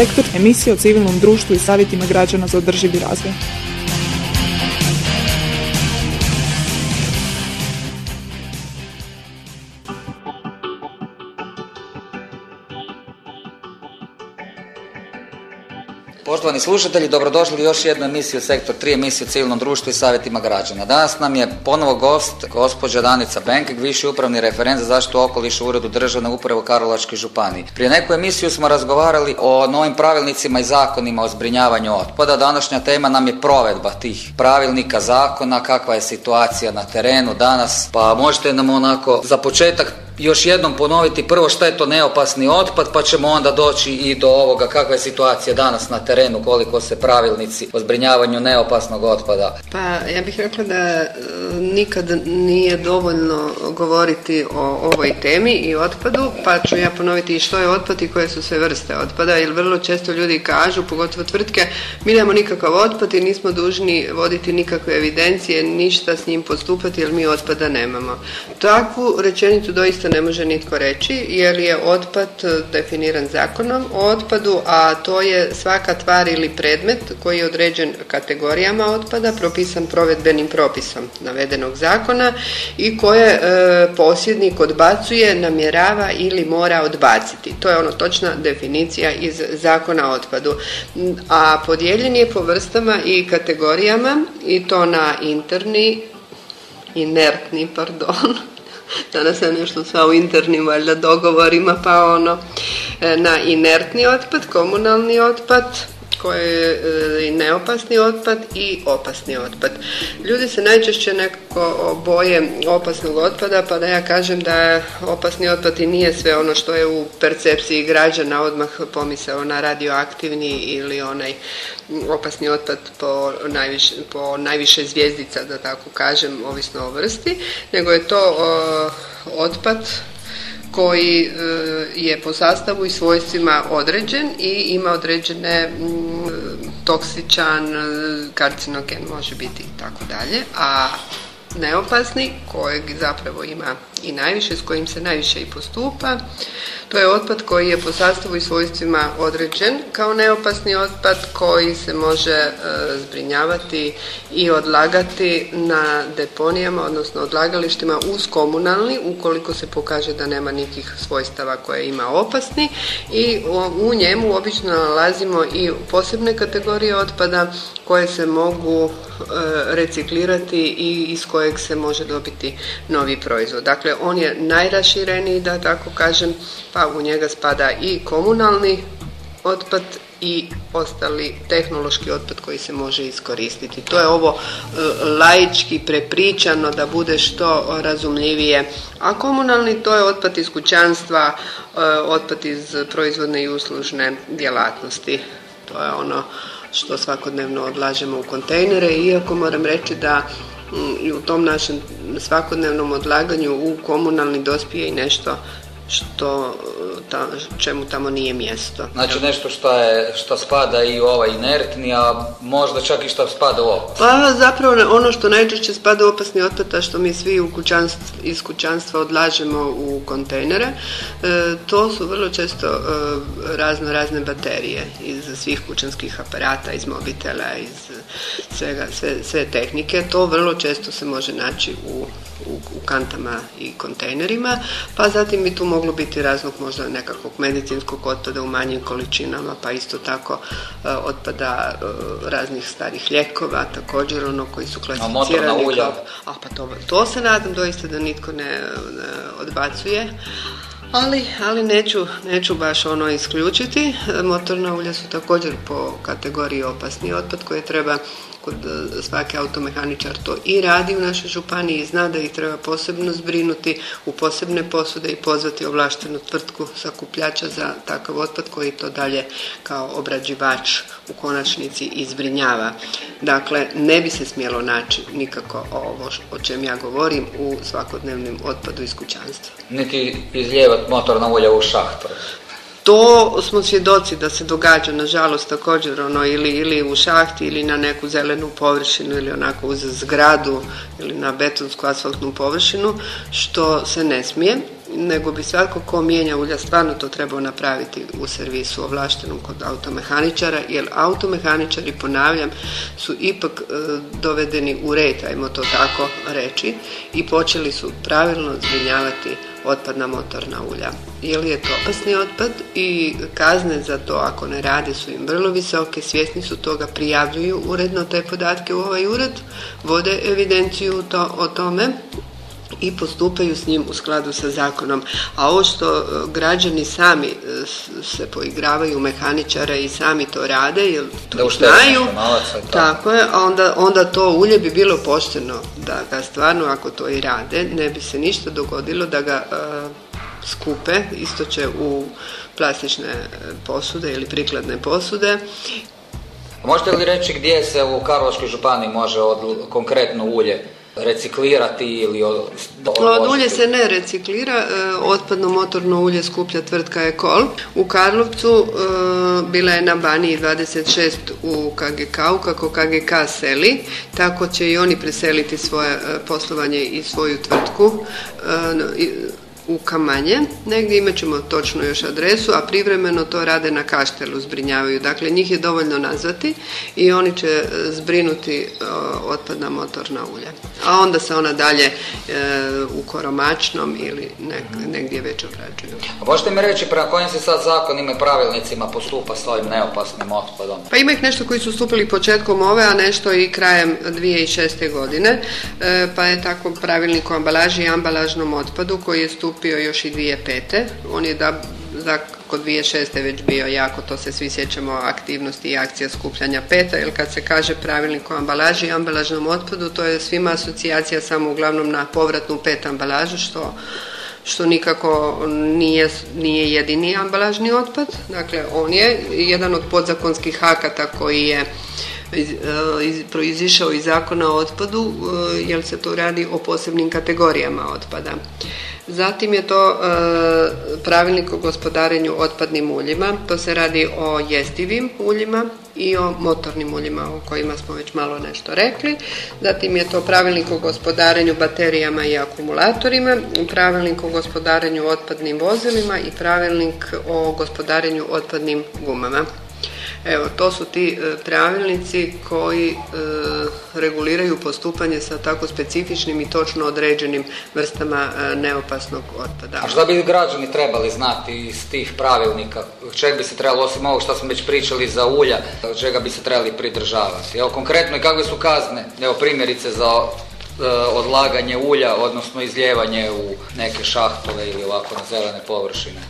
sektor emisije o civilnom društvu i savjetima građana za održivi razvoj. Poštovani slušatelji, dobrodošli u još jednu emisiju Sektor 3, emisiju civilnom društvu i savjetima građana. Danas nam je ponovo gost gospođa Danica Benkeg, viši upravni referent za zaštitu okoliša u Uredu državne uprave u Karlovačkoj županiji. Prije neku emisiju smo razgovarali o novim pravilnicima i zakonima o zbrinjavanju otpada. Današnja tema nam je provedba tih pravilnika, zakona, kakva je situacija na terenu danas. Pa možete nam onako za početak još jednom ponoviti prvo šta je to neopasni otpad, pa ćemo onda doći i do ovoga kakva je situacija danas na terenu, koliko se pravilnici o zbrinjavanju neopasnog otpada. Pa ja bih rekla da e, nikad nije dovoljno govoriti o ovoj temi i otpadu, pa ću ja ponoviti što je otpad i koje su sve vrste otpada, jer vrlo često ljudi kažu, pogotovo tvrtke, mi nemamo nikakav otpad i nismo dužni voditi nikakve evidencije, ništa s njim postupati jer mi otpada nemamo. Takvu rečenicu doista ne može nitko reći jer je otpad definiran zakonom o otpadu, a to je svaka tvar ili predmet koji je određen kategorijama otpada, propisan provedbenim propisom navedenog zakona i koje e, posjednik odbacuje, namjerava ili mora odbaciti. To je ono točna definicija iz zakona o otpadu. A podijeljen je po vrstama i kategorijama i to na interni, inertni, pardon, Danas je nešto sva u internim valjda dogovorima, pa ono e, na inertni otpad, komunalni otpad, koje je i neopasni otpad i opasni otpad. Ljudi se najčešće nekako boje opasnog otpada, pa da ja kažem da opasni otpad i nije sve ono što je u percepciji građana odmah pomisao na radioaktivni ili onaj opasni otpad po najviše, po najviše zvijezdica, da tako kažem, ovisno o vrsti, nego je to otpad koji e, je po sastavu i svojstvima određen i ima određene toksičan, e, karcinogen može biti i tako dalje, a neopasni kojeg zapravo ima i najviše, s kojim se najviše i postupa. To je otpad koji je po sastavu i svojstvima određen kao neopasni otpad koji se može e, zbrinjavati i odlagati na deponijama, odnosno odlagalištima uz komunalni ukoliko se pokaže da nema nikih svojstava koje ima opasni i u njemu obično nalazimo i posebne kategorije otpada koje se mogu e, reciklirati i iz kojeg se može dobiti novi proizvod. Dakle, on je najrašireniji, da tako kažem, pa u njega spada i komunalni otpad i ostali tehnološki otpad koji se može iskoristiti. To je ovo e, laički prepričano da bude što razumljivije. A komunalni to je otpad iz kućanstva, e, otpad iz proizvodne i uslužne djelatnosti. To je ono što svakodnevno odlažemo u kontejnere, iako moram reći da mm, u tom našem svakodnevnom odlaganju u komunalni dospije i nešto što ta, čemu tamo nije mjesto. Znači nešto što, je, što spada i u ovaj inertni, a možda čak i što spada u opasni. Pa zapravo ono što najčešće spada u opasni otpad, a što mi svi u iz kućanstva odlažemo u kontejnere, e, to su vrlo često e, razno razne baterije iz svih kućanskih aparata, iz mobitela, iz svega, sve, sve tehnike. To vrlo često se može naći u u, u kantama i kontejnerima, pa zatim bi tu moglo biti raznog možda nekakvog medicinskog otpada u manjim količinama, pa isto tako uh, otpada uh, raznih starih lijekova, također ono koji su klasificirani kao... A pa to, to se nadam doista da nitko ne, ne odbacuje. Ali, ali neću, neću baš ono isključiti. Motorna ulja su također po kategoriji opasni otpad koje treba kod e, svaki automehaničar to i radi u našoj županiji i zna da ih treba posebno zbrinuti u posebne posude i pozvati ovlaštenu tvrtku sakupljača za takav otpad koji to dalje kao obrađivač u konačnici izbrinjava. Dakle, ne bi se smjelo naći nikako ovo o čem ja govorim u svakodnevnim otpadu iz kućanstva. Niti izljevati motorna ulja u šahtu. To smo svjedoci da se događa, nažalost, također ono, ili, ili u šahti ili na neku zelenu površinu ili onako uz zgradu ili na betonsku asfaltnu površinu, što se ne smije nego bi svatko ko mijenja ulja stvarno to trebao napraviti u servisu ovlaštenom kod automehaničara, jer automehaničari, ponavljam, su ipak e, dovedeni u red, ajmo to tako reći, i počeli su pravilno zbrinjavati otpadna motorna ulja. Je li je to opasni otpad i kazne za to ako ne rade su im vrlo visoke, svjesni su toga, prijavljuju uredno te podatke u ovaj ured, vode evidenciju to, o tome i postupaju s njim u skladu sa zakonom. A ovo što e, građani sami e, se poigravaju mehaničara i sami to rade, jer to da znaju, tako je, onda, onda to ulje bi bilo pošteno da ga stvarno, ako to i rade, ne bi se ništa dogodilo da ga e, skupe, isto će u plastične posude ili prikladne posude Možete li reći gdje se u Karlovačkoj županiji može od, konkretno ulje reciklirati ili od, od ulje se ne reciklira, e, otpadno motorno ulje skuplja tvrtka Ekol. U Karlovcu e, bila je na Baniji 26 u KGK, kako KGK seli, tako će i oni preseliti svoje e, poslovanje i svoju tvrtku u Kamanje, negdje imat ćemo točno još adresu, a privremeno to rade na kaštelu, zbrinjavaju. Dakle, njih je dovoljno nazvati i oni će e, zbrinuti e, otpadna motorna ulja. A onda se ona dalje e, u Koromačnom ili negdje već obrađuju. A možete mi reći prema kojim se sad zakonima i pravilnicima postupa s ovim neopasnim otpadom? Pa ima ih nešto koji su stupili početkom ove, a nešto i krajem 2006. godine, pa je tako pravilnik o ambalaži i ambalažnom otpadu koji je stupio stupio još i 2005. On je da, za kod 2006. već bio jako, to se svi sjećamo, aktivnosti i akcija skupljanja peta, jer kad se kaže pravilnik o ambalaži i ambalažnom otpadu, to je svima asocijacija samo uglavnom na povratnu pet ambalažu, što što nikako nije, nije jedini ambalažni otpad. Dakle, on je jedan od podzakonskih akata koji je iz, iz, proizišao iz zakona o otpadu, e, jer se to radi o posebnim kategorijama otpada. Zatim je to e, pravilnik o gospodarenju otpadnim uljima. To se radi o jestivim uljima i o motornim uljima o kojima smo već malo nešto rekli. Zatim je to pravilnik o gospodarenju baterijama i akumulatorima, pravilnik o gospodarenju otpadnim vozilima i pravilnik o gospodarenju otpadnim gumama. Evo, to su ti e, pravilnici koji e, reguliraju postupanje sa tako specifičnim i točno određenim vrstama e, neopasnog otpada. A što bi građani trebali znati iz tih pravilnika? Čeg bi se trebalo, osim ovog što smo već pričali za ulja, čega bi se trebali pridržavati? Evo, konkretno i kakve su kazne, evo primjerice za odlaganje ulja, odnosno izljevanje u neke šahtove ili ovako na zelene površine?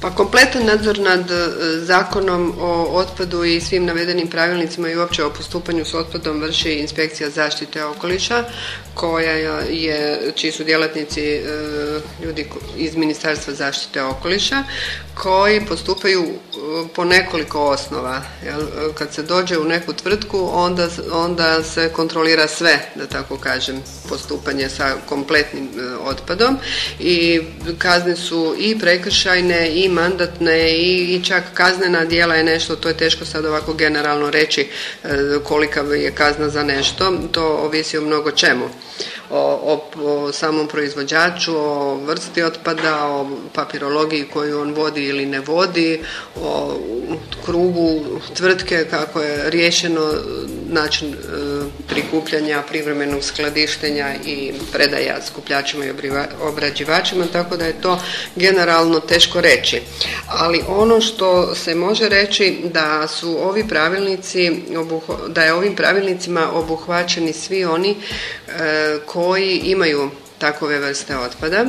Pa kompletan nadzor nad e, zakonom o otpadu i svim navedenim pravilnicima i uopće o postupanju s otpadom vrši inspekcija zaštite okoliša koja je, čiji su djelatnici e, ljudi iz Ministarstva zaštite okoliša koji postupaju e, po nekoliko osnova. Kad se dođe u neku tvrtku onda, onda se kontrolira sve, da tako kažem, postupanje sa kompletnim otpadom i kazne su i prekršajne i mandatne i, čak kaznena djela je nešto, to je teško sad ovako generalno reći e, kolika je kazna za nešto, to ovisi o mnogo čemu o, o, samom proizvođaču, o vrsti otpada, o papirologiji koju on vodi ili ne vodi, o krugu tvrtke kako je riješeno način e, prikupljanja, privremenog skladištenja i predaja skupljačima i obrađivačima, tako da je to generalno teško reći. Ali ono što se može reći da su ovi pravilnici, da je ovim pravilnicima obuhvaćeni svi oni e, koji imaju takove vrste otpada,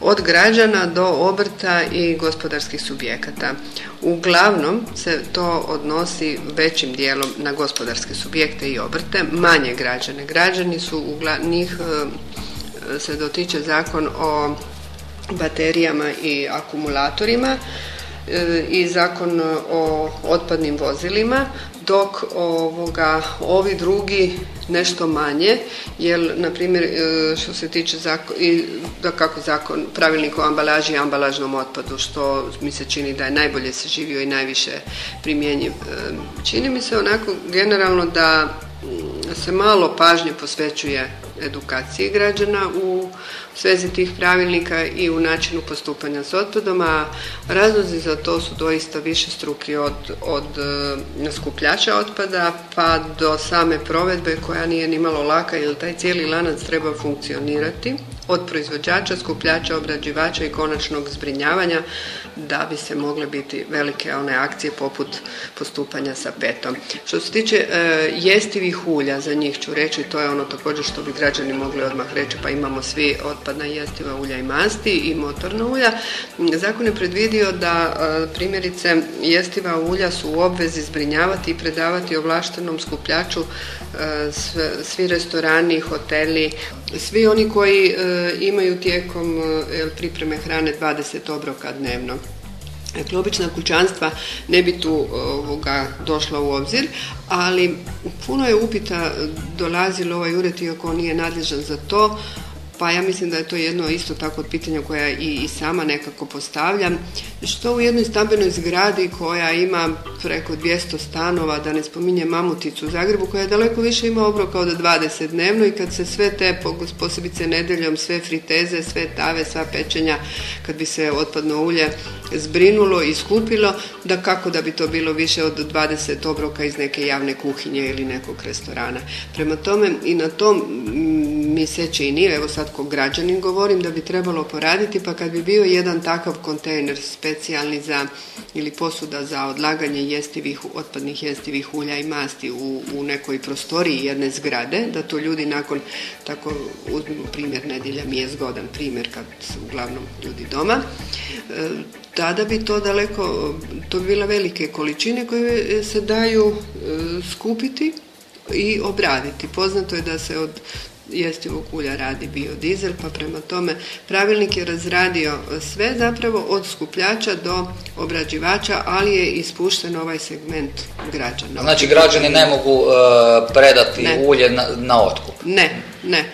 od građana do obrta i gospodarskih subjekata. Uglavnom se to odnosi većim dijelom na gospodarske subjekte i obrte, manje građane. Građani su, njih e, se dotiče zakon o baterijama i akumulatorima e, i zakon o otpadnim vozilima, dok ovoga, ovi drugi nešto manje, jer na primjer e, što se tiče zakon, i da kako zakon, pravilnik o ambalaži i ambalažnom otpadu, što mi se čini da je najbolje se živio i najviše primjenjiv. E, čini mi se onako generalno da da se malo pažnje posvećuje edukaciji građana u svezi tih pravilnika i u načinu postupanja s otpadom, a razlozi za to su doista više struki od, od e, skupljača otpada pa do same provedbe koja nije ni malo laka jer taj cijeli lanac treba funkcionirati od proizvođača, skupljača, obrađivača i konačnog zbrinjavanja da bi se mogle biti velike one akcije poput postupanja sa petom. Što se tiče e, jestivih ulja, za njih ću reći, to je ono također što bi građani mogli odmah reći, pa imamo svi otpadna jestiva ulja i masti i motorna ulja. Zakon je predvidio da e, primjerice jestiva ulja su u obvezi zbrinjavati i predavati ovlaštenom skupljaču e, svi restorani, hoteli, svi oni koji e, imaju tijekom pripreme hrane 20 obroka dnevno. Dakle, obična kućanstva ne bi tu ovoga došla u obzir, ali puno je upita dolazilo ovaj ured, iako on nije nadležan za to, pa ja mislim da je to jedno isto tako od pitanja koja i, i sama nekako postavljam. Što u jednoj stambenoj zgradi koja ima preko 200 stanova, da ne spominje Mamuticu u Zagrebu, koja je daleko više ima obroka od 20 dnevno i kad se sve te, posebice nedeljom, sve friteze, sve tave, sva pečenja, kad bi se otpadno ulje zbrinulo i skupilo, da kako da bi to bilo više od 20 obroka iz neke javne kuhinje ili nekog restorana. Prema tome i na tom mi se čini, evo sad ko građanin govorim, da bi trebalo poraditi, pa kad bi bio jedan takav kontejner specijalni za ili posuda za odlaganje jestivih, otpadnih jestivih ulja i masti u, u nekoj prostoriji jedne zgrade, da to ljudi nakon, tako uzmimo primjer, nedjelja mi je zgodan primjer kad su uglavnom ljudi doma, e, tada bi to daleko, to bi bila velike količine koje se daju e, skupiti i obraditi. Poznato je da se od jestivog ulja radi biodizel, pa prema tome pravilnik je razradio sve zapravo od skupljača do obrađivača, ali je ispušten ovaj segment građana. Znači građani ne mogu e, predati ulje na, na otkup? Ne, ne.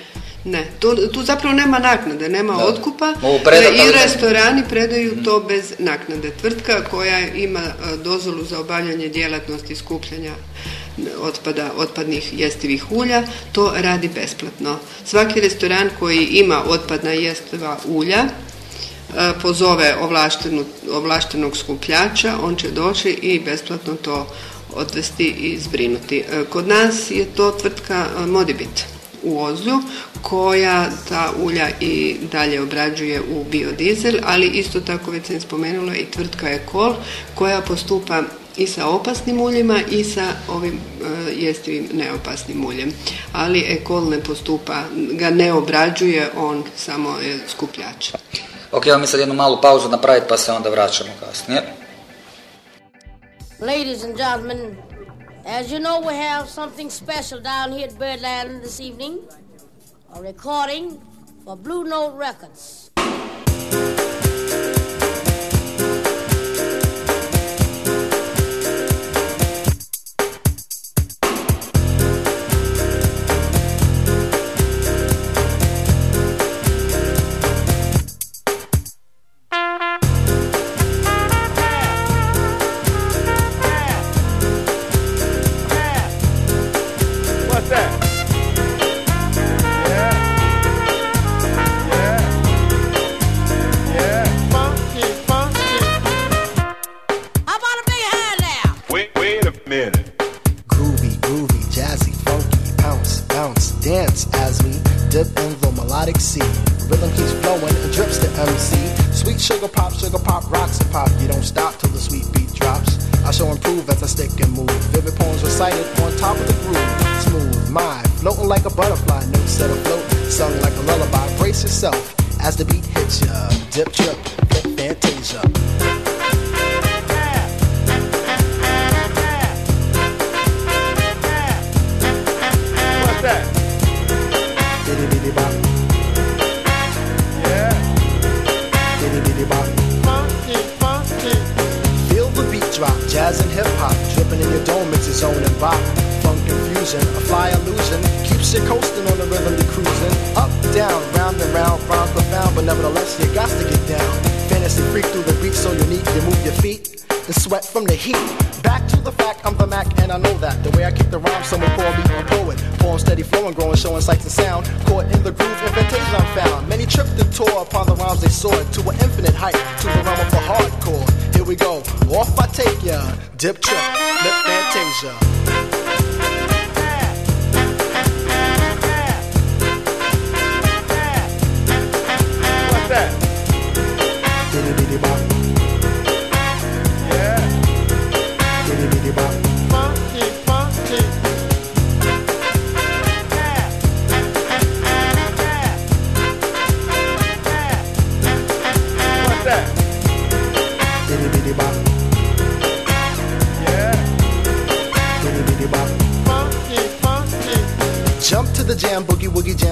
Ne, tu, tu zapravo nema naknade, nema otkupa i restorani predaju to bez naknade. Tvrtka koja ima e, dozvolu za obavljanje djelatnosti skupljanja otpada, otpadnih jestivih ulja, to radi besplatno. Svaki restoran koji ima otpadna jestiva ulja, e, pozove ovlaštenog skupljača, on će doći i besplatno to odvesti i zbrinuti. E, kod nas je to tvrtka Modibit u Ozlju koja ta ulja i dalje obrađuje u biodizel, ali isto tako već sam spomenula i tvrtka Ekol koja postupa i sa opasnim uljima i sa ovim e, jestivim neopasnim uljem. Ali Ekol ne postupa, ga ne obrađuje, on samo je skupljač. Ok, vam mi sad jednu malu pauzu napraviti pa se onda vraćamo kasnije. Ladies and gentlemen, as you know we have something special down here at Birdland this evening. A recording for Blue Note Records. can move. Vivid poems recited on top of the groove. Smooth mind, floating like a butterfly. Notes set afloat, sung like a lullaby. Brace yourself as the beat hits ya. Dip, trip, flip, fantasia. What's that? Diddy diddy bop. Yeah. Diddy diddy bop. Funky, funky. Feel the beat drop, jazz and hip hop in your dome, it's his own and bop. Funk confusion, a fly illusion. Keeps you coasting on the river, you cruising. Up, down, round and round, rhymes profound, but nevertheless, you got to get down. Fantasy freak through the beat, so unique, you move your feet and sweat from the heat. Back to the fact, I'm the Mac, and I know that. The way I kick the rhyme, someone call me a poet. Form steady flowing, growing, showing sights and sound. Caught in the groove, invitation I'm found. Many tripped and tore upon the rhymes they soared to an infinite height, to the realm of the hardcore. We go, off I take ya. Dip trip, lip fantasia.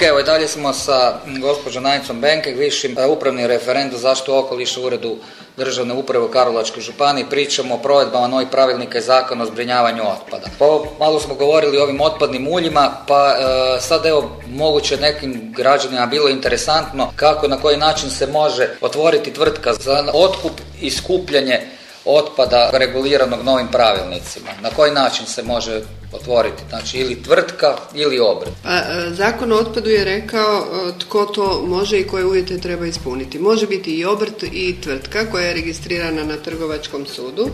Ok, evo i dalje smo sa gospođom Nanicom Benkeg, višim e, upravni referent za zaštitu okoliša u uredu državne uprave u Karlovačkoj županiji. Pričamo o provedbama novih pravilnika i zakona o zbrinjavanju otpada. Pa malo smo govorili o ovim otpadnim uljima, pa e, sad evo moguće nekim građanima bilo interesantno kako na koji način se može otvoriti tvrtka za otkup i skupljanje otpada reguliranog novim pravilnicima. Na koji način se može otvoriti, znači ili tvrtka ili obrt. Pa, e, zakon o otpadu je rekao e, tko to može i koje uvjete treba ispuniti. Može biti i obrt i tvrtka koja je registrirana na trgovačkom sudu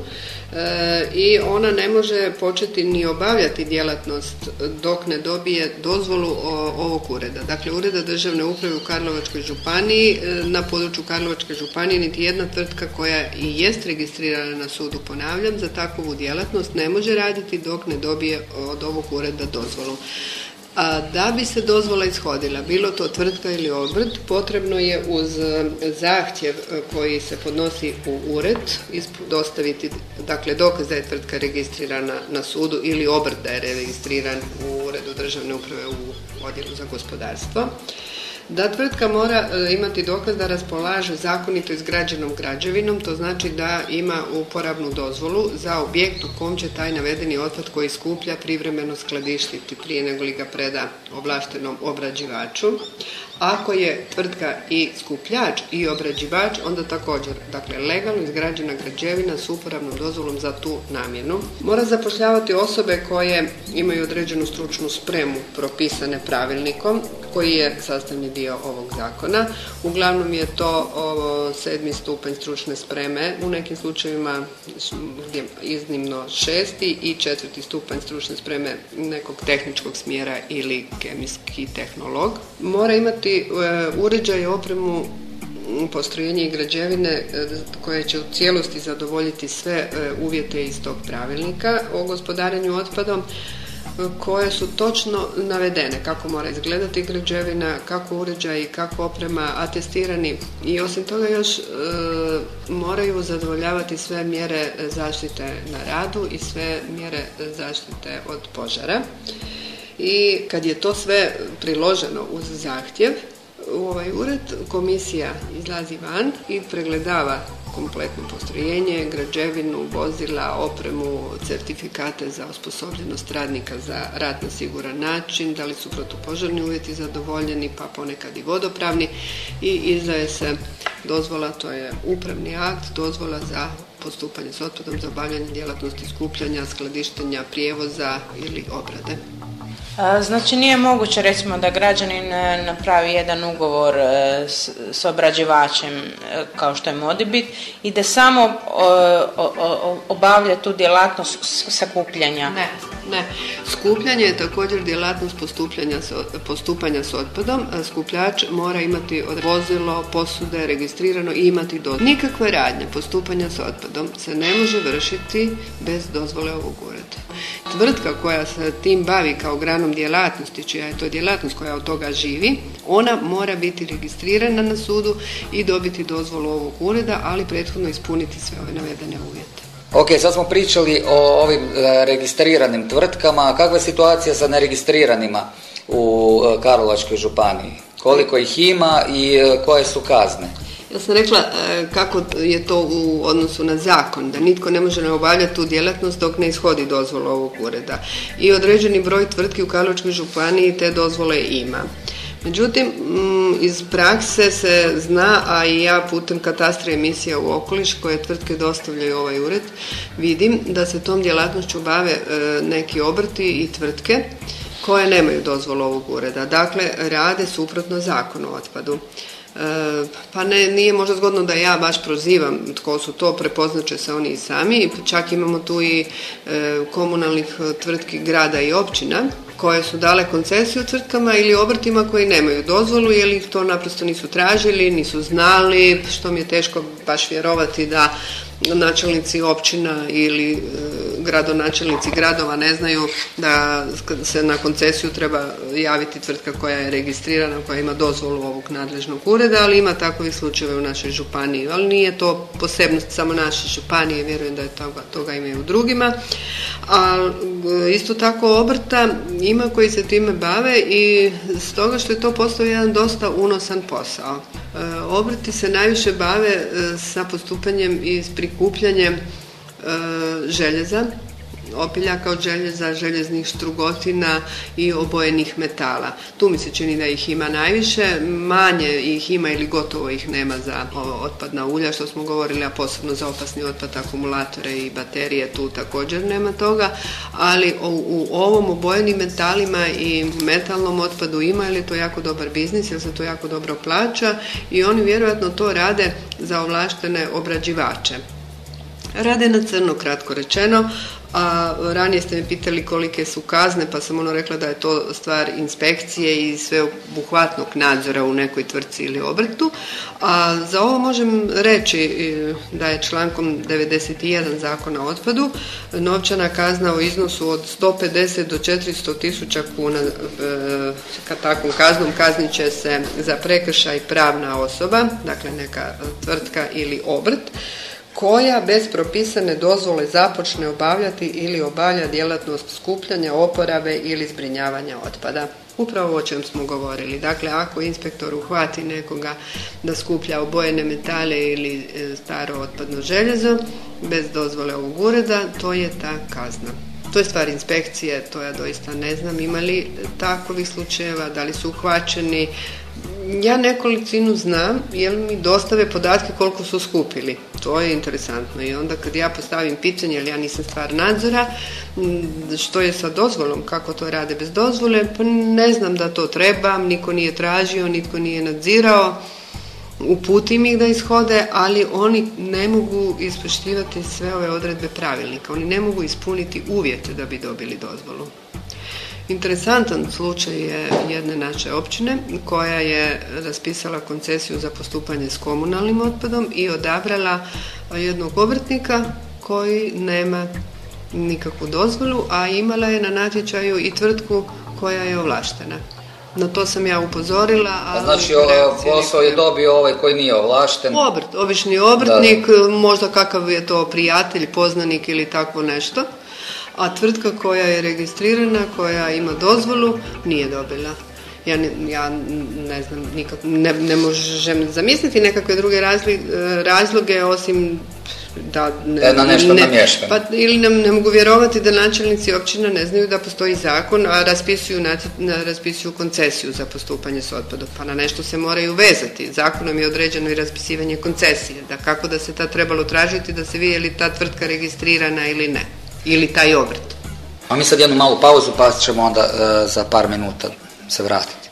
e, i ona ne može početi ni obavljati djelatnost dok ne dobije dozvolu ovog ureda. Dakle, ureda državne uprave u Karlovačkoj županiji, na području Karlovačke županije niti jedna tvrtka koja i jest registrirana na sudu, ponavljam, za takvu djelatnost ne može raditi dok ne dobije od ovog ureda dozvolu. A da bi se dozvola ishodila, bilo to tvrtka ili obrt, potrebno je uz e, zahtjev e, koji se podnosi u ured dostaviti, dakle dokaz da je tvrtka registrirana na sudu ili obrt da je registriran u uredu državne uprave u odjelu za gospodarstvo da tvrtka mora e, imati dokaz da raspolaže zakonito izgrađenom građevinom, to znači da ima uporabnu dozvolu za objekt u kom će taj navedeni otpad koji skuplja privremeno skladištiti prije nego li ga preda ovlaštenom obrađivaču. Ako je tvrtka i skupljač i obrađivač, onda također, dakle, legalno izgrađena građevina s uporabnom dozvolom za tu namjenu. Mora zapošljavati osobe koje imaju određenu stručnu spremu propisane pravilnikom, koji je sastavni dio ovog zakona. Uglavnom je to ovo sedmi stupanj stručne spreme, u nekim slučajevima iznimno šesti i četvrti stupanj stručne spreme nekog tehničkog smjera ili kemijski tehnolog. Mora imati e, uređaj i opremu postrojenje i građevine e, koje će u cijelosti zadovoljiti sve e, uvjete iz tog pravilnika o gospodarenju otpadom koje su točno navedene kako mora izgledati građevina, kako uređaj, kako oprema atestirani i osim toga još e, moraju zadovoljavati sve mjere zaštite na radu i sve mjere zaštite od požara. I kad je to sve priloženo uz zahtjev, u ovaj ured komisija izlazi van i pregledava kompletno postrojenje, građevinu, vozila, opremu, certifikate za osposobljenost radnika za rad na siguran način, da li su protupožarni uvjeti zadovoljeni, pa ponekad i vodopravni. I izdaje se dozvola, to je upravni akt, dozvola za postupanje s otpadom za obavljanje djelatnosti skupljanja, skladištenja, prijevoza ili obrade. Znači nije moguće recimo da građanin e, napravi jedan ugovor e, s, obrađivačem e, kao što je Modibit i da samo obavlja tu djelatnost sakupljanja. Ne, ne. Skupljanje je također djelatnost postupanja s, postupanja s otpadom. Skupljač mora imati vozilo, posude, registrirano i imati do Nikakve radnje postupanja s otpadom se ne može vršiti bez dozvole ovog ureda. Tvrtka koja se tim bavi kao granom djelatnosti, čija je to djelatnost koja od toga živi, ona mora biti registrirana na sudu i dobiti dozvolu ovog ureda, ali prethodno ispuniti sve ove navedene uvjete. Ok, sad smo pričali o ovim e, registriranim tvrtkama. Kakva je situacija sa neregistriranima u e, Karlovačkoj županiji? Koliko ih ima i e, koje su kazne? Ja sam rekla kako je to u odnosu na zakon, da nitko ne može ne obavljati tu djelatnost dok ne ishodi dozvolu ovog ureda. I određeni broj tvrtki u Karlovačkoj županiji te dozvole ima. Međutim, mm, iz prakse se zna, a i ja putem katastra emisija u okoliš koje tvrtke dostavljaju ovaj ured, vidim da se tom djelatnošću bave e, neki obrti i tvrtke koje nemaju dozvolu ovog ureda. Dakle, rade suprotno zakonu o otpadu. Pa ne, nije možda zgodno da ja baš prozivam tko su to, prepoznaće se oni i sami. Čak imamo tu i e, komunalnih tvrtki grada i općina koje su dale koncesiju tvrtkama ili obrtima koji nemaju dozvolu jer ih to naprosto nisu tražili, nisu znali, što mi je teško baš vjerovati da načelnici općina ili e, gradonačelnici gradova ne znaju da se na koncesiju treba javiti tvrtka koja je registrirana, koja ima dozvolu ovog nadležnog ureda, ali ima takovih slučajeva u našoj županiji. Ali nije to posebnost samo naše županije, vjerujem da je toga, toga ima i u drugima. A e, isto tako obrta ima koji se time bave i stoga što je to postao jedan dosta unosan posao. E, obrti se najviše bave sa postupanjem i s prikupljanjem željeza opiljaka od željeza, željeznih strugotina i obojenih metala. Tu mi se čini da ih ima najviše, manje ih ima ili gotovo ih nema za otpadna ulja što smo govorili, a posebno za opasni otpad, akumulatore i baterije, tu također nema toga, ali u, ovom obojenim metalima i metalnom otpadu ima ili to jako dobar biznis, jer se to jako dobro plaća i oni vjerojatno to rade za ovlaštene obrađivače. Rade na crno, kratko rečeno, a ranije ste me pitali kolike su kazne, pa sam ono rekla da je to stvar inspekcije i sveobuhvatnog nadzora u nekoj tvrtci ili obrtu. A za ovo možem reći e, da je člankom 91 zakona o otpadu novčana kazna u iznosu od 150 do 400 tisuća kuna e, takvom kaznom kaznit će se za prekršaj pravna osoba, dakle neka tvrtka ili obrt, koja bez propisane dozvole započne obavljati ili obavlja djelatnost skupljanja, oporabe ili zbrinjavanja otpada. Upravo o čem smo govorili. Dakle, ako inspektor uhvati nekoga da skuplja obojene metale ili e, staro otpadno željezo bez dozvole ovog ureda, to je ta kazna. To je stvar inspekcije, to ja doista ne znam ima li takovih slučajeva, da li su uhvaćeni, ja nekolicinu znam, jer mi dostave podatke koliko su skupili. To je interesantno i onda kad ja postavim pitanje, jer ja nisam stvar nadzora, što je sa dozvolom, kako to rade bez dozvole, pa ne znam da to treba, niko nije tražio, nitko nije nadzirao, uputim ih da ishode, ali oni ne mogu ispoštivati sve ove odredbe pravilnika, oni ne mogu ispuniti uvjete da bi dobili dozvolu. Interesantan slučaj je jedne naše općine koja je raspisala koncesiju za postupanje s komunalnim otpadom i odabrala jednog obrtnika koji nema nikakvu dozvolu, a imala je na natječaju i tvrtku koja je ovlaštena. Na to sam ja upozorila. Pa znači posao je dobio ovaj koji nije ovlašten. Obrt, obični obrtnik, možda kakav je to prijatelj, poznanik ili takvo nešto. A tvrtka koja je registrirana, koja ima dozvolu, nije dobila. Ja ne, ja ne znam, nikak, ne, ne možem zamisliti nekakve druge razloge osim da ne, na nešto ne, pa, ili ne, ne mogu vjerovati da načelnici općina ne znaju da postoji zakon, a raspisuju, na, raspisuju koncesiju za postupanje s otpadom. Pa na nešto se moraju vezati. Zakonom je određeno i raspisivanje koncesije. Da kako da se ta trebalo tražiti da se vidi je li ta tvrtka registrirana ili ne. Ili taj obrt. A mi sad jednu malu pauzu pa ćemo onda e, za par minuta se vratiti.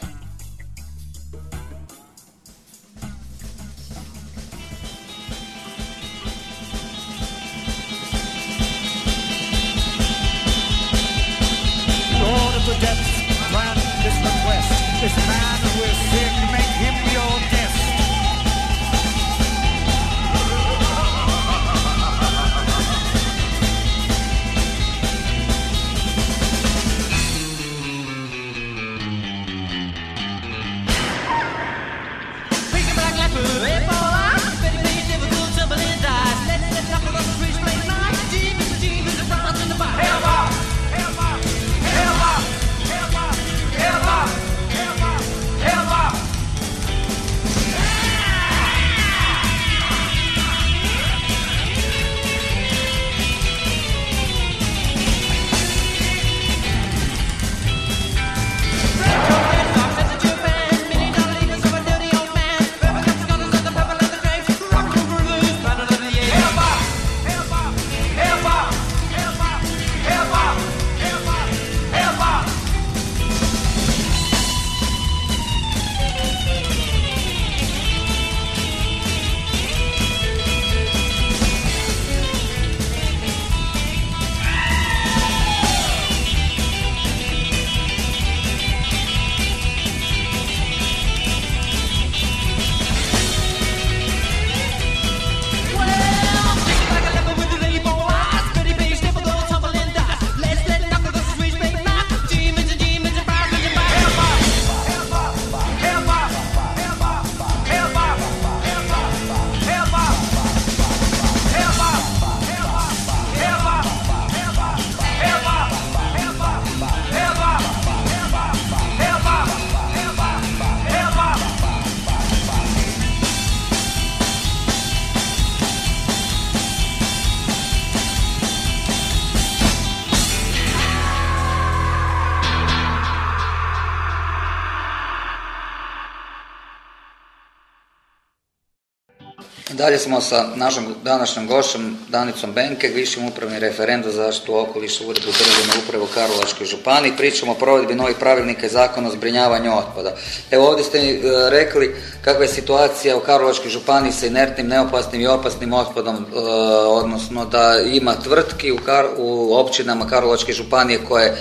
Dalje smo sa našom današnjom gošom Danicom Benke, višim upravni referendum za zaštitu okoliša u Uredu državne uprave u županiji. Pričamo o provedbi novih pravilnika i zakona o zbrinjavanju otpada. Evo ovdje ste e, rekli kakva je situacija u Karlovačkoj županiji sa inertnim, neopasnim i opasnim otpadom, e, odnosno da ima tvrtki u, u općinama Karlovačke županije koje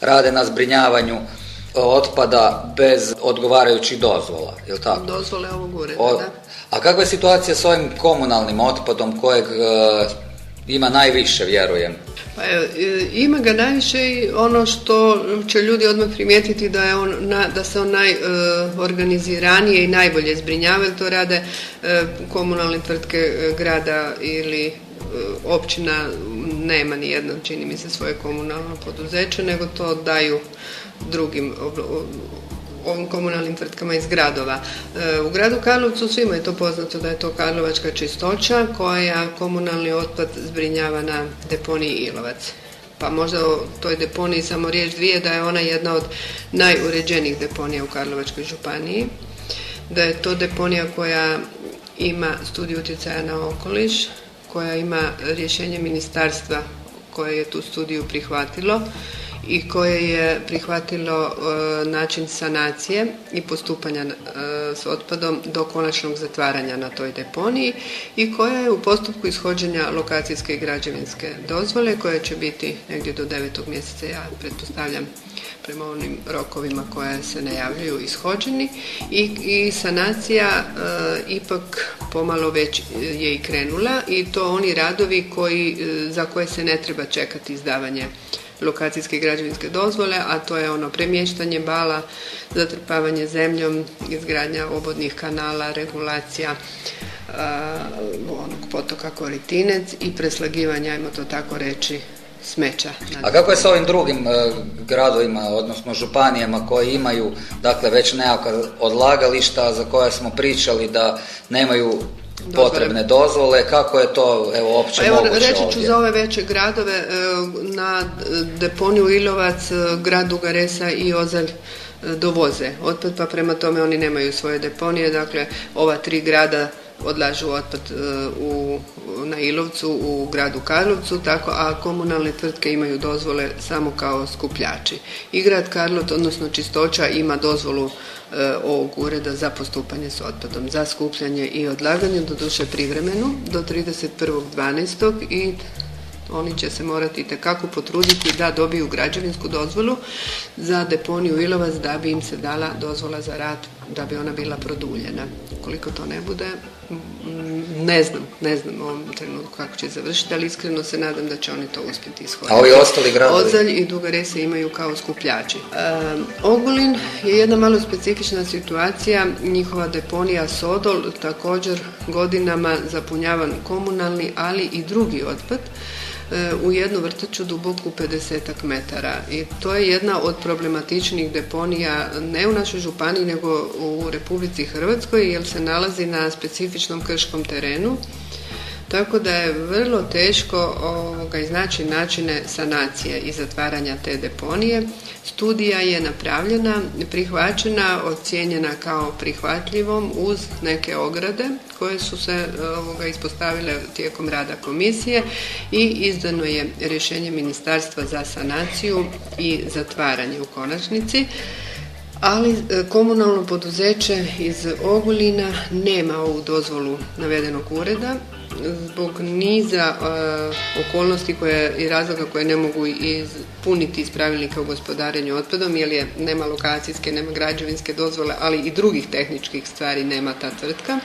rade na zbrinjavanju otpada bez odgovarajućih dozvola, je tako? Dozvole ovog ureda, da. A kakva je situacija s ovim komunalnim otpadom kojeg e, ima najviše, vjerujem? Pa e, ima ga najviše i ono što će ljudi odmah primijetiti da, je on, da se on najorganiziranije e, i najbolje zbrinjava, to rade komunalne tvrtke grada ili općina nema ni jedno, čini mi se, svoje komunalno poduzeće, nego to daju drugim ovim komunalnim tvrtkama iz gradova. E, u gradu Karlovcu svima je to poznato da je to Karlovačka čistoća koja komunalni otpad zbrinjava na deponiji Ilovac. Pa možda o toj deponiji samo riječ dvije da je ona jedna od najuređenijih deponija u Karlovačkoj županiji. Da je to deponija koja ima studiju utjecaja na okoliš, koja ima rješenje ministarstva koje je tu studiju prihvatilo i koje je prihvatilo e, način sanacije i postupanja e, s otpadom do konačnog zatvaranja na toj deponiji i koja je u postupku ishođenja lokacijske i građevinske dozvole koja će biti negdje do 9. mjeseca, ja pretpostavljam, prema onim rokovima koje se najavljuju ishođeni i, i sanacija e, ipak pomalo već je i krenula i to oni radovi koji, za koje se ne treba čekati izdavanje lokacijske građevinske dozvole, a to je ono premještanje bala, zatrpavanje zemljom, izgradnja obodnih kanala, regulacija onog potoka Koritinec i preslagivanje, ajmo to tako reći, smeća. A kako je s ovim drugim e, gradovima, odnosno županijama koji imaju dakle već nekakva odlagališta za koje smo pričali da nemaju potrebne dozvole, kako je to evo, opće pa evo, moguće Reći ću za ove veće gradove, e, na deponiju Ilovac, e, grad Dugaresa i Ozalj dovoze. Otpad, pa prema tome oni nemaju svoje deponije, dakle ova tri grada odlažu otpad e, u, na Ilovcu u gradu Karlovcu, tako, a komunalne tvrtke imaju dozvole samo kao skupljači. I grad Karlovac, odnosno Čistoća, ima dozvolu e, ovog ureda za postupanje s otpadom, za skupljanje i odlaganje, doduše privremenu, do 31.12. i oni će se morati itekako potruditi da dobiju građevinsku dozvolu za deponiju Ilovac da bi im se dala dozvola za rad, da bi ona bila produljena. Koliko to ne bude, ne znam, ne znam u ovom trenutku kako će završiti, ali iskreno se nadam da će oni to uspjeti ishoditi. A ovi ostali gradovi? Ozalj i Dugarese imaju kao skupljači. Ogulin je jedna malo specifična situacija, njihova deponija Sodol također godinama zapunjavan komunalni, ali i drugi otpad E, u jednu vrtaču duboku 50 metara. I to je jedna od problematičnih deponija ne u našoj županiji nego u Republici Hrvatskoj jer se nalazi na specifičnom krškom terenu tako da je vrlo teško ovoga, iznaći načine sanacije i zatvaranja te deponije. Studija je napravljena, prihvaćena, ocijenjena kao prihvatljivom uz neke ograde koje su se ovoga, ispostavile tijekom rada komisije i izdano je rješenje Ministarstva za sanaciju i zatvaranje u konačnici ali e, komunalno poduzeće iz Ogulina nema ovu dozvolu navedenog ureda zbog niza e, okolnosti koje, i razloga koje ne mogu ispuniti iz pravilnika o gospodarenju otpadom jer je nema lokacijske, nema građevinske dozvole, ali i drugih tehničkih stvari nema ta tvrtka.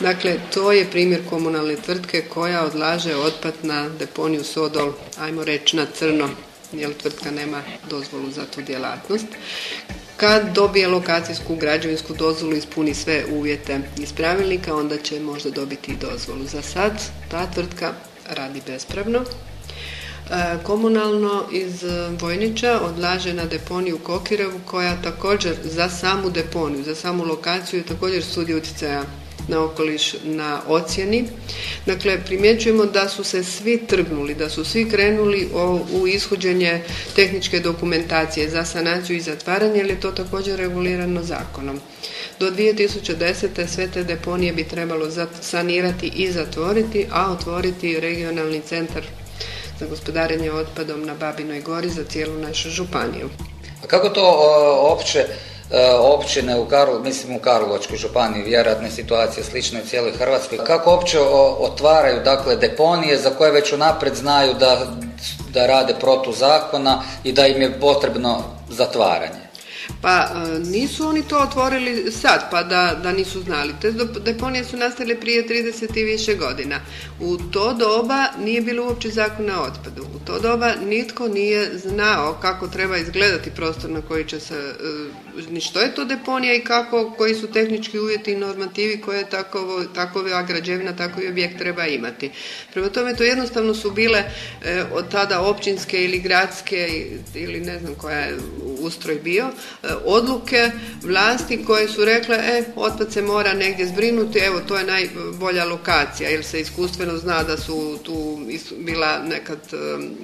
Dakle, to je primjer komunalne tvrtke koja odlaže otpad na deponiju Sodol, ajmo reći na crno, jer tvrtka nema dozvolu za tu djelatnost. Kad dobije lokacijsku građevinsku dozvolu, ispuni sve uvjete iz pravilnika, onda će možda dobiti i dozvolu. Za sad ta tvrtka radi bespravno. E, komunalno iz Vojnića odlaže na deponiju Kokirevu koja također za samu deponiju, za samu lokaciju također sudi utjecaja na okoliš na ocjeni. Dakle, primjećujemo da su se svi trgnuli, da su svi krenuli u ishođenje tehničke dokumentacije za sanaciju i zatvaranje, jer je to također regulirano zakonom. Do 2010. sve te deponije bi trebalo sanirati i zatvoriti, a otvoriti regionalni centar za gospodarenje otpadom na Babinoj gori za cijelu našu županiju. A kako to opće općine u Karlo, mislim u Karlovačkoj županiji, vjerojatno je situacija slična u cijeloj Hrvatskoj. Kako opće otvaraju dakle deponije za koje već unaprijed znaju da, da rade protu zakona i da im je potrebno zatvaranje? Pa e, nisu oni to otvorili sad, pa da, da nisu znali. Te deponije su nastale prije 30 i više godina. U to doba nije bilo uopće zakona o otpadu. U to doba nitko nije znao kako treba izgledati prostor na koji će se, e, ni što je to deponija i kako, koji su tehnički uvjeti i normativi koje takovo, takove građevina, takovi objekt treba imati. Prema tome to jednostavno su bile e, od tada općinske ili gradske ili ne znam koja je ustroj bio, odluke vlasti koje su rekle e, otpad se mora negdje zbrinuti, evo to je najbolja lokacija jer se iskustveno zna da su tu bila nekad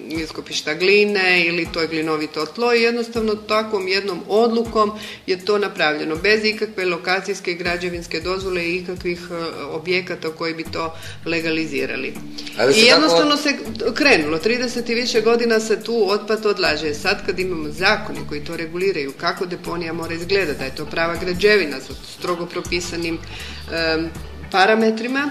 iskopišta gline ili to je glinovito tlo i jednostavno takvom jednom odlukom je to napravljeno bez ikakve lokacijske i građevinske dozvole i ikakvih e, objekata koji bi to legalizirali. I jednostavno se krenulo, 30 i više godina se tu otpad odlaže. Sad kad imamo zakone koji to reguliraju, kako deponija mora izgledati, da je to prava građevina sa strogo propisanim parametrima,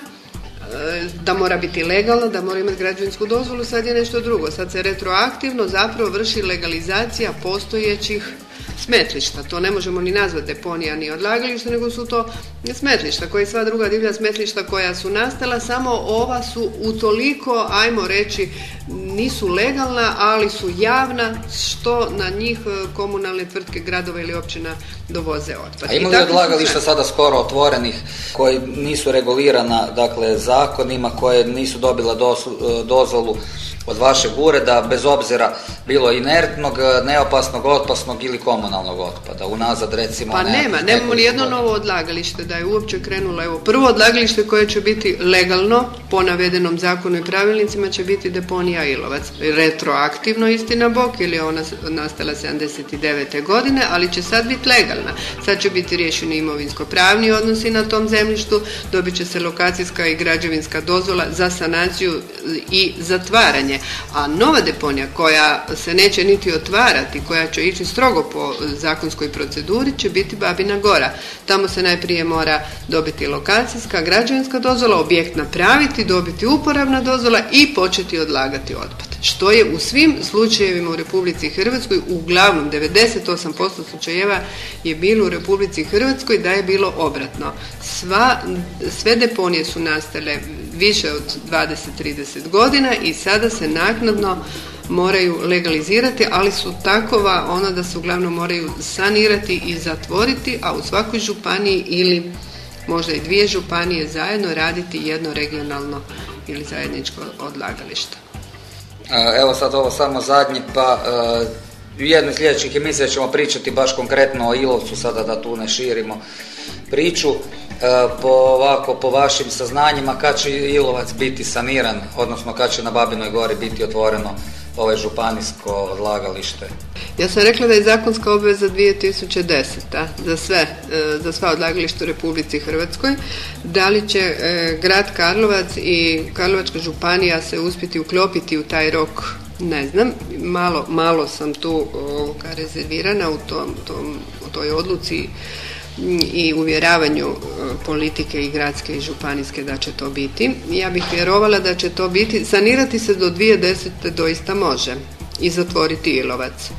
da mora biti legalno, da mora imati građevinsku dozvolu, sad je nešto drugo. Sad se retroaktivno zapravo vrši legalizacija postojećih smetlišta. To ne možemo ni nazvati deponija ni odlagališta, nego su to smetlišta, koji sva druga divlja smetlišta koja su nastala, samo ova su utoliko, ajmo reći, nisu legalna, ali su javna, što na njih e, komunalne tvrtke gradova ili općina dovoze otpad. A ima li odlagališta sada skoro otvorenih koji nisu regulirana dakle zakonima, koje nisu dobila e, dozvolu od vašeg ureda, bez obzira bilo inertnog, neopasnog, otpasnog ili komunalnog otpada, unazad recimo... Pa nema, nemamo ni jedno novo odlagalište da je uopće krenulo. Evo, prvo odlagalište koje će biti legalno, po navedenom zakonu i pravilnicima, će biti deponija Ilovac. Retroaktivno, istina bok, ili ona nastala 79. godine, ali će sad biti legalna. Sad će biti riješeni imovinsko-pravni odnosi na tom zemljištu, dobit će se lokacijska i građevinska dozvola za sanaciju i zatvaranje a nova deponija koja se neće niti otvarati, koja će ići strogo po zakonskoj proceduri, će biti Babina Gora. Tamo se najprije mora dobiti lokacijska, građevinska dozvola, objekt napraviti, dobiti uporabna dozvola i početi odlagati otpad. Što je u svim slučajevima u Republici Hrvatskoj, uglavnom 98% slučajeva je bilo u Republici Hrvatskoj da je bilo obratno. Sva, sve deponije su nastale više od 20-30 godina i sada se naknadno moraju legalizirati, ali su takova ona da se uglavnom moraju sanirati i zatvoriti, a u svakoj županiji ili možda i dvije županije zajedno raditi jedno regionalno ili zajedničko odlagalište. Evo sad ovo samo zadnji, pa u jednoj sljedećih emisija ćemo pričati baš konkretno o Ilovcu, sada da tu ne širimo priču. E, po ovako, po vašim saznanjima, kad će Ilovac biti saniran, odnosno kad će na Babinoj gori biti otvoreno ovaj županijsko odlagalište? Ja sam rekla da je zakonska obveza 2010. za sve, e, za sva odlagališta u Republici Hrvatskoj. Da li će e, grad Karlovac i Karlovačka županija se uspjeti uklopiti u taj rok ne znam, malo, malo sam tu rezervirana u, tom, tom, u toj odluci i uvjeravanju e, politike i gradske i županijske da će to biti. Ja bih vjerovala da će to biti, sanirati se do 2010. doista može i zatvoriti Ilovac.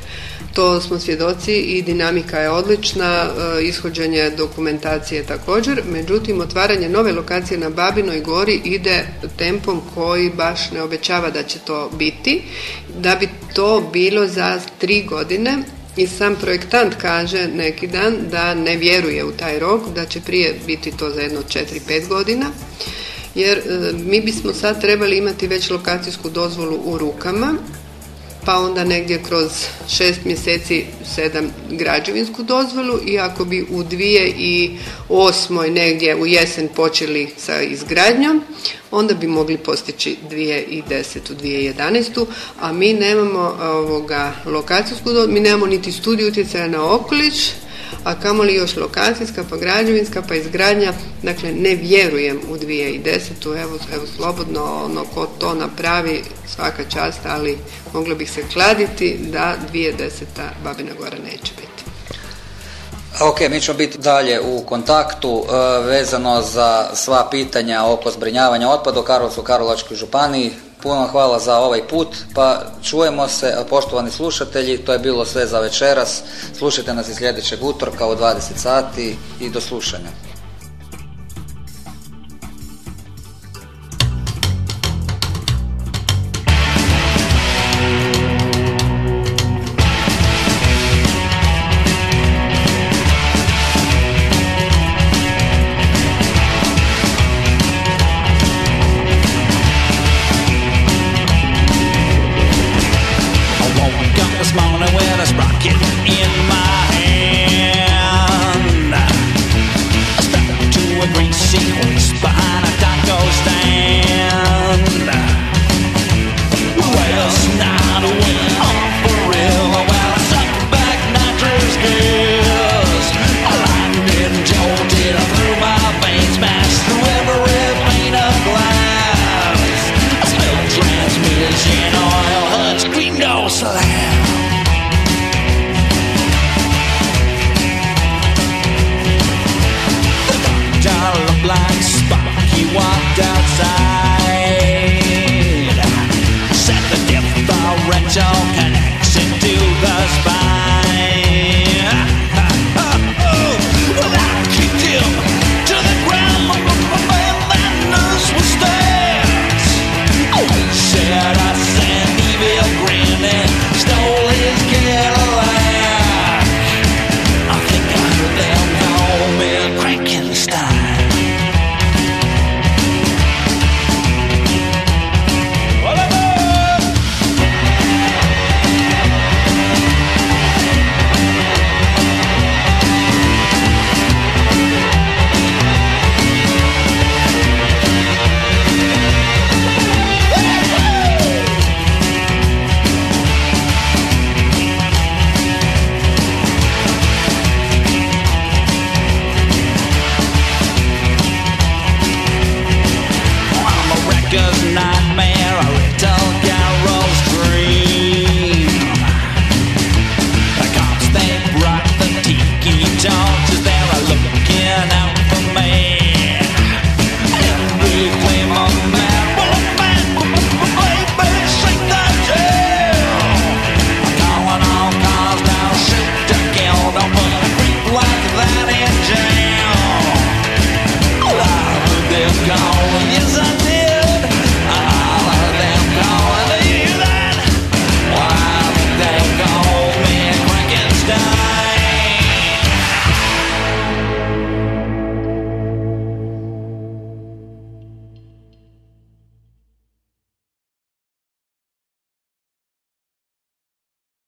To smo svjedoci i dinamika je odlična, e, ishođenje dokumentacije također, međutim otvaranje nove lokacije na Babinoj gori ide tempom koji baš ne obećava da će to biti. Da bi to bilo za tri godine, i sam projektant kaže neki dan da ne vjeruje u taj rok, da će prije biti to za jedno 4-5 godina, jer e, mi bismo sad trebali imati već lokacijsku dozvolu u rukama, pa onda negdje kroz šest mjeseci sedam građevinsku dozvolu i ako bi u dvije i osmoj negdje u jesen počeli sa izgradnjom, onda bi mogli postići 2010. 2011. a mi nemamo ovoga lokacijsku dozvolu, mi nemamo niti studiju utjecaja na okoliš, a kamoli još lokacijska, pa građevinska, pa izgradnja. Dakle, ne vjerujem u 2010. Evo, evo slobodno ono ko to napravi svaka čast, ali moglo bih se kladiti da 2010. Babina Gora neće biti. Ok, mi ćemo biti dalje u kontaktu e, vezano za sva pitanja oko zbrinjavanja otpada u Karlovcu, Karlovačkoj županiji. Puno hvala za ovaj put, pa čujemo se, poštovani slušatelji, to je bilo sve za večeras. Slušajte nas i sljedećeg utorka u 20 sati i do slušanja.